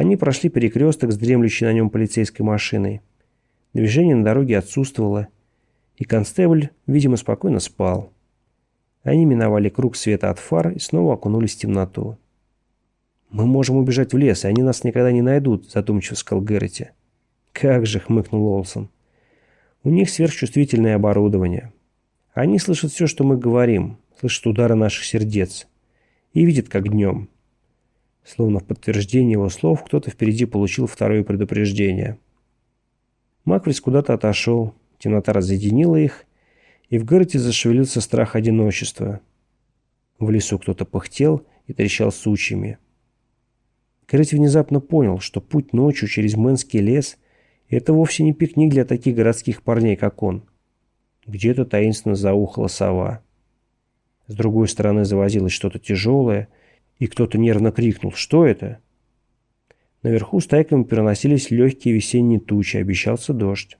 Они прошли перекресток с дремлющей на нем полицейской машиной. Движение на дороге отсутствовало, и констебль, видимо, спокойно спал. Они миновали круг света от фар и снова окунулись в темноту. «Мы можем убежать в лес, и они нас никогда не найдут», – задумчиво сказал Гэрроти. «Как же», – хмыкнул Олсон. «У них сверхчувствительное оборудование. Они слышат все, что мы говорим, слышат удары наших сердец и видят, как днем». Словно в подтверждение его слов, кто-то впереди получил второе предупреждение. Маквис куда-то отошел, темнота разъединила их, и в Гэрроте зашевелился страх одиночества. В лесу кто-то пыхтел и трещал сучьями. Кэррити внезапно понял, что путь ночью через Мэнский лес – это вовсе не пикник для таких городских парней, как он. Где-то таинственно заухала сова. С другой стороны завозилось что-то тяжелое, и кто-то нервно крикнул «Что это?». Наверху стайками переносились легкие весенние тучи, обещался дождь.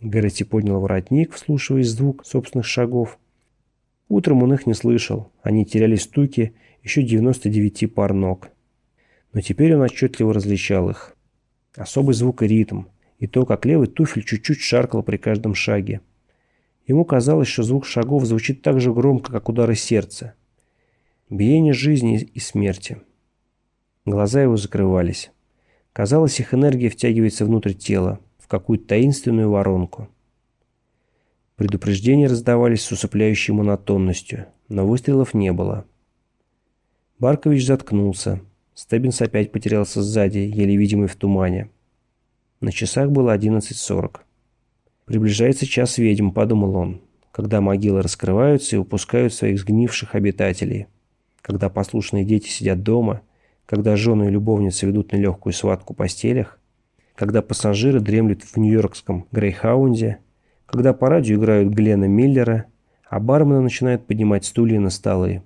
Гэрроти поднял воротник, вслушиваясь в звук собственных шагов. Утром он их не слышал, они теряли стуки еще 99 пар ног. Но теперь он отчетливо различал их. Особый звук и ритм, и то, как левый туфель чуть-чуть шаркал при каждом шаге. Ему казалось, что звук шагов звучит так же громко, как удары сердца. Биение жизни и смерти. Глаза его закрывались. Казалось, их энергия втягивается внутрь тела, в какую-то таинственную воронку. Предупреждения раздавались с усыпляющей монотонностью, но выстрелов не было. Баркович заткнулся. Стеббинс опять потерялся сзади, еле видимый в тумане. На часах было 11.40. «Приближается час ведьм», — подумал он, когда могилы раскрываются и упускают своих сгнивших обитателей, когда послушные дети сидят дома, когда жены и любовницы ведут нелегкую схватку в постелях, когда пассажиры дремлют в нью-йоркском Грейхаунде, когда по радио играют Глена Миллера, а бармены начинают поднимать стулья на столы.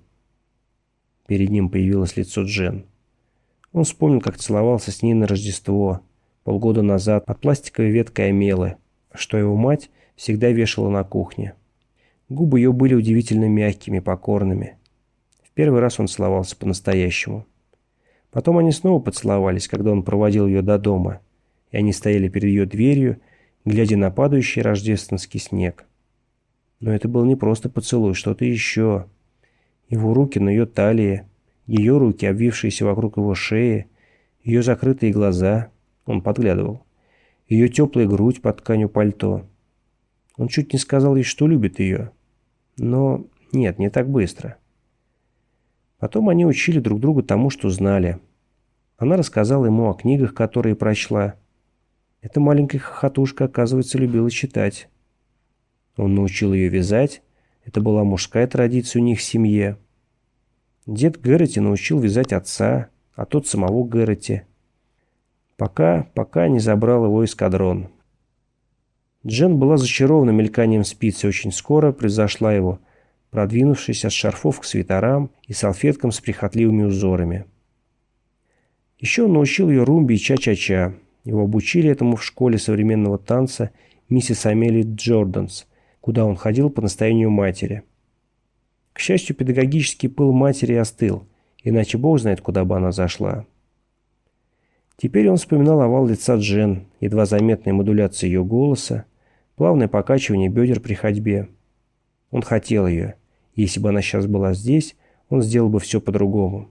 Перед ним появилось лицо Джен. Он вспомнил, как целовался с ней на Рождество, полгода назад, под пластиковой веткой омелы, что его мать всегда вешала на кухне. Губы ее были удивительно мягкими, покорными. Первый раз он целовался по-настоящему. Потом они снова поцеловались, когда он проводил ее до дома, и они стояли перед ее дверью, глядя на падающий рождественский снег. Но это был не просто поцелуй, что-то еще. Его руки на ее талии, ее руки, обвившиеся вокруг его шеи, ее закрытые глаза, он подглядывал, ее теплая грудь под тканью пальто. Он чуть не сказал ей, что любит ее. Но нет, не так быстро. Потом они учили друг друга тому, что знали. Она рассказала ему о книгах, которые прочла. Эта маленькая хохотушка, оказывается, любила читать. Он научил ее вязать. Это была мужская традиция у них в семье. Дед Гэрроти научил вязать отца, а тот самого Гэрроти. Пока, пока не забрал его эскадрон. Джен была зачарована мельканием спицы, очень скоро произошла его, продвинувшись от шарфов к свитерам и салфеткам с прихотливыми узорами. Еще он научил ее румби и ча-ча-ча. Его обучили этому в школе современного танца миссис Амели Джорданс, куда он ходил по настоянию матери. К счастью, педагогический пыл матери остыл, иначе бог знает, куда бы она зашла. Теперь он вспоминал овал лица Джен, едва заметная модуляция ее голоса, плавное покачивание бедер при ходьбе. Он хотел ее. Если бы она сейчас была здесь, он сделал бы все по-другому.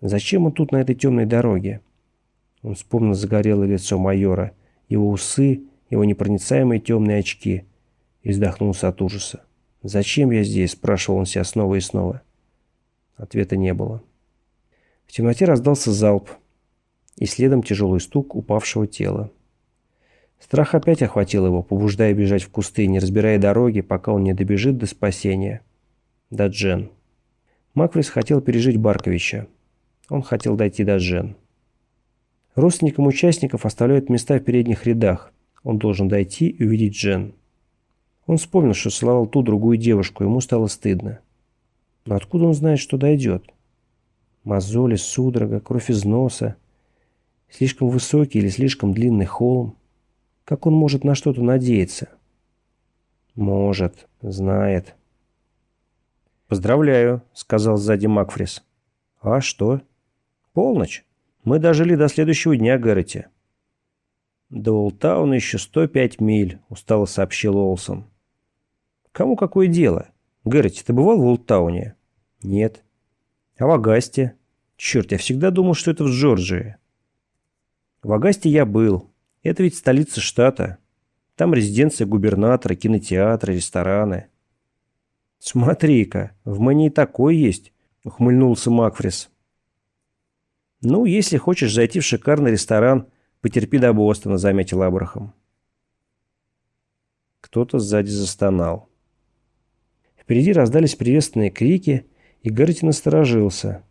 Зачем он тут на этой темной дороге? Он вспомнил загорелое лицо майора, его усы, его непроницаемые темные очки и вздохнулся от ужаса. «Зачем я здесь?» – спрашивал он себя снова и снова. Ответа не было. В темноте раздался залп, и следом тяжелый стук упавшего тела. Страх опять охватил его, побуждая бежать в кусты, не разбирая дороги, пока он не добежит до спасения. До Джен. Макфрис хотел пережить Барковича. Он хотел дойти до Джен. Родственникам участников оставляют места в передних рядах. Он должен дойти и увидеть Джен. Он вспомнил, что целовал ту другую девушку, ему стало стыдно. Но откуда он знает, что дойдет? Мозоли, судорога, кровь из носа. Слишком высокий или слишком длинный холм. Как он может на что-то надеяться? Может, знает. «Поздравляю», — сказал сзади Макфрис. «А что?» «Полночь. Мы дожили до следующего дня, Гэрроти. До Олтауна еще 105 миль, устало сообщил Олсон. Кому какое дело? Гэрроти, ты бывал в Олтауне? Нет. А в Агасте? Черт, я всегда думал, что это в Джорджии. В Агасте я был. Это ведь столица штата. Там резиденция губернатора, кинотеатры, рестораны. Смотри-ка, в Мэне и такой есть, ухмыльнулся Макфрис. Ну, если хочешь зайти в шикарный ресторан, потерпи до Бостона, заметил Абрахам. Кто-то сзади застонал. Впереди раздались приветственные крики, и Гэрти насторожился.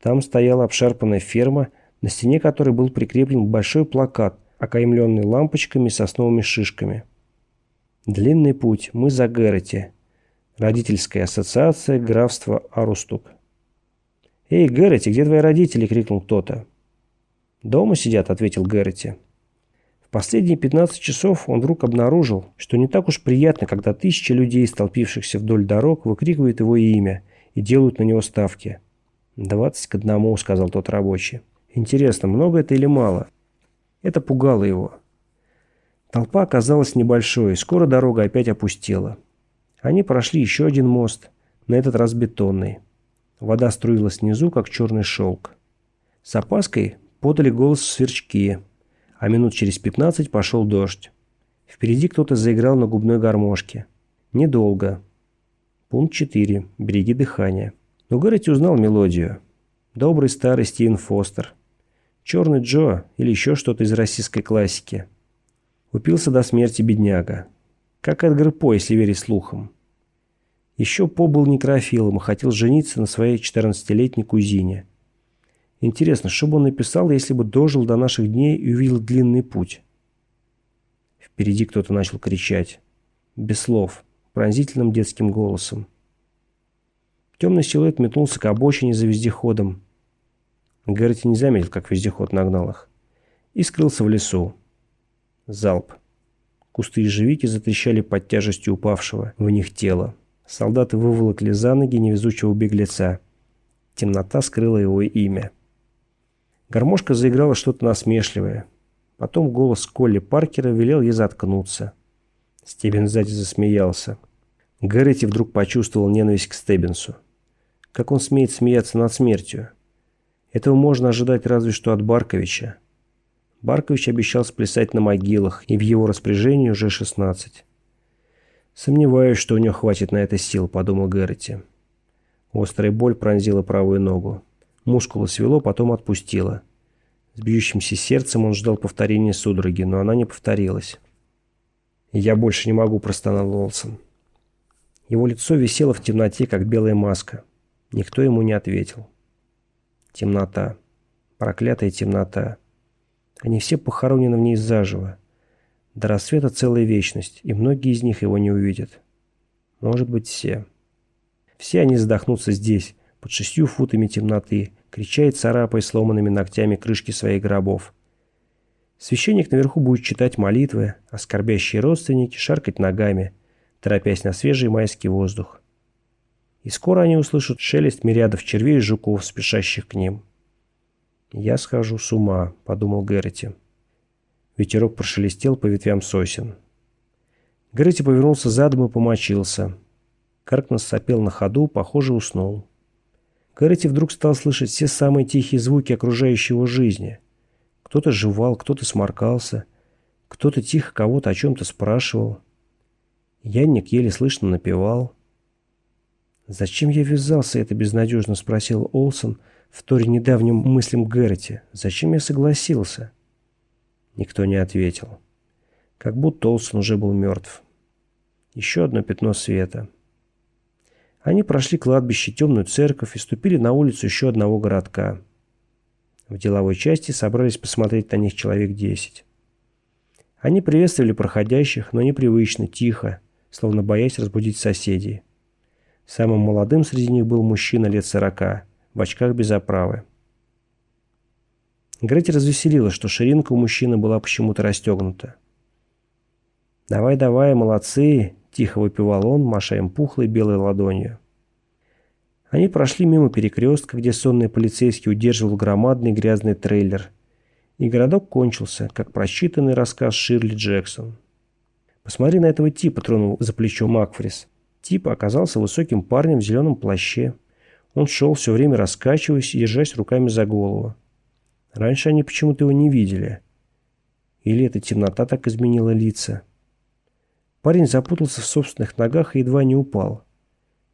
Там стояла обшарпанная ферма, на стене которой был прикреплен большой плакат, окаймленный лампочками и сосновыми шишками. «Длинный путь. Мы за Гэрроти. Родительская ассоциация графства Арустук». «Эй, Гэрроти, где твои родители?» — крикнул кто-то. «Дома сидят», — ответил Гэрроти. В последние 15 часов он вдруг обнаружил, что не так уж приятно, когда тысячи людей, столпившихся вдоль дорог, выкрикивают его имя и делают на него ставки. «Двадцать к одному», — сказал тот рабочий. «Интересно, много это или мало?» Это пугало его. Толпа оказалась небольшой, скоро дорога опять опустела. Они прошли еще один мост, на этот раз бетонный. Вода струилась снизу, как черный шелк. С опаской подали голос сверчки, а минут через пятнадцать пошел дождь. Впереди кто-то заиграл на губной гармошке. Недолго. Пункт 4. Береги дыхание. Но Гэрроти узнал мелодию. Добрый старый Стивен Фостер. Черный Джо или еще что-то из российской классики. Упился до смерти бедняга. Как Эдгар По, если верить слухам. Еще По был некрофилом и хотел жениться на своей 14-летней кузине. Интересно, что бы он написал, если бы дожил до наших дней и увидел длинный путь? Впереди кто-то начал кричать. Без слов, пронзительным детским голосом. Темный силуэт метнулся к обочине за вездеходом. Гэрти не заметил, как вездеход нагнал их. И скрылся в лесу. Залп. Кусты ежевики затрещали под тяжестью упавшего в них тела. Солдаты выволокли за ноги невезучего беглеца. Темнота скрыла его имя. Гармошка заиграла что-то насмешливое. Потом голос Колли Паркера велел ей заткнуться. Стебен сзади засмеялся. Гэрроти вдруг почувствовал ненависть к Стеббинсу. Как он смеет смеяться над смертью? Этого можно ожидать разве что от Барковича. Баркович обещал сплясать на могилах, и в его распоряжении уже 16. «Сомневаюсь, что у него хватит на это сил», — подумал Гэрроти. Острая боль пронзила правую ногу. Мускулы свело, потом отпустило. С бьющимся сердцем он ждал повторения судороги, но она не повторилась. «Я больше не могу», — простонал Олсон. Его лицо висело в темноте, как белая маска. Никто ему не ответил. Темнота. Проклятая темнота. Они все похоронены в ней заживо. До рассвета целая вечность, и многие из них его не увидят. Может быть, все. Все они задохнутся здесь, под шестью футами темноты, крича и царапая сломанными ногтями крышки своих гробов. Священник наверху будет читать молитвы, а скорбящие родственники шаркать ногами, торопясь на свежий майский воздух и скоро они услышат шелест мириадов червей и жуков, спешащих к ним. «Я схожу с ума», — подумал Гэрроти. Ветерок прошелестел по ветвям сосен. Гэрроти повернулся задом и помочился. Каркнес сопел на ходу, похоже, уснул. Гэрроти вдруг стал слышать все самые тихие звуки окружающей его жизни. Кто-то жевал, кто-то сморкался, кто-то тихо кого-то о чем-то спрашивал. Янник еле слышно напевал. «Зачем я ввязался это безнадежно?» – спросил Олсон, вторя недавним мыслям Гэрроти. «Зачем я согласился?» Никто не ответил. Как будто Олсон уже был мертв. Еще одно пятно света. Они прошли кладбище, темную церковь и ступили на улицу еще одного городка. В деловой части собрались посмотреть на них человек десять. Они приветствовали проходящих, но непривычно, тихо, словно боясь разбудить соседей. Самым молодым среди них был мужчина лет сорока, в очках без оправы. Гретти развеселила, что ширинка у мужчины была почему-то расстегнута. «Давай-давай, молодцы!» – тихо выпивал он, маша им пухлой белой ладонью. Они прошли мимо перекрестка, где сонный полицейский удерживал громадный грязный трейлер. И городок кончился, как просчитанный рассказ Ширли Джексон. «Посмотри на этого типа», — тронул за плечо Макфрис. Тип оказался высоким парнем в зеленом плаще. Он шел все время раскачиваясь и держась руками за голову. Раньше они почему-то его не видели. Или эта темнота так изменила лица. Парень запутался в собственных ногах и едва не упал.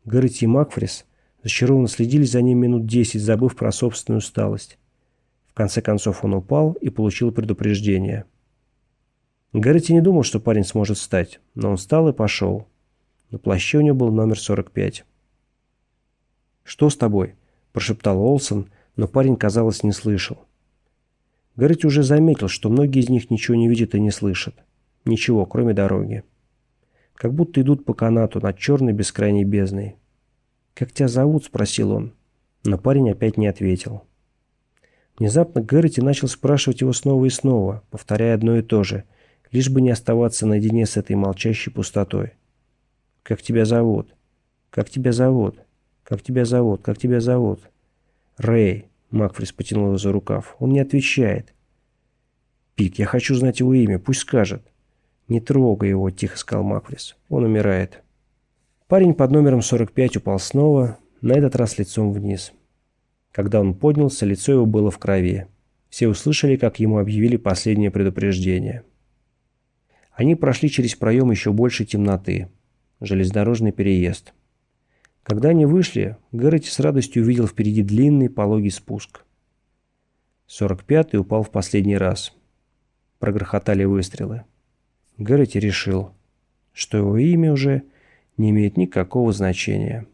Гэрроти и Макфрис зачарованно следили за ним минут десять, забыв про собственную усталость. В конце концов он упал и получил предупреждение. Гэрроти не думал, что парень сможет встать, но он встал и пошел. На плаще у него был номер 45. «Что с тобой?» – прошептал Олсон, но парень, казалось, не слышал. Гэрроти уже заметил, что многие из них ничего не видят и не слышат. Ничего, кроме дороги. Как будто идут по канату над черной бескрайней бездной. «Как тебя зовут?» – спросил он. Но парень опять не ответил. Внезапно Гэрроти начал спрашивать его снова и снова, повторяя одно и то же, лишь бы не оставаться наедине с этой молчащей пустотой. Как тебя зовут? Как тебя зовут? Как тебя зовут? Как тебя зовут? Рэй. Макфрис потянул его за рукав. Он не отвечает. Пик, я хочу знать его имя. Пусть скажет. Не трогай его, тихо сказал Макфрис. Он умирает. Парень под номером 45 упал снова, на этот раз лицом вниз. Когда он поднялся, лицо его было в крови. Все услышали, как ему объявили последнее предупреждение. Они прошли через проем еще больше темноты железнодорожный переезд. Когда они вышли, Гэрроти с радостью увидел впереди длинный пологий спуск. 45-й упал в последний раз. Прогрохотали выстрелы. Гэрроти решил, что его имя уже не имеет никакого значения.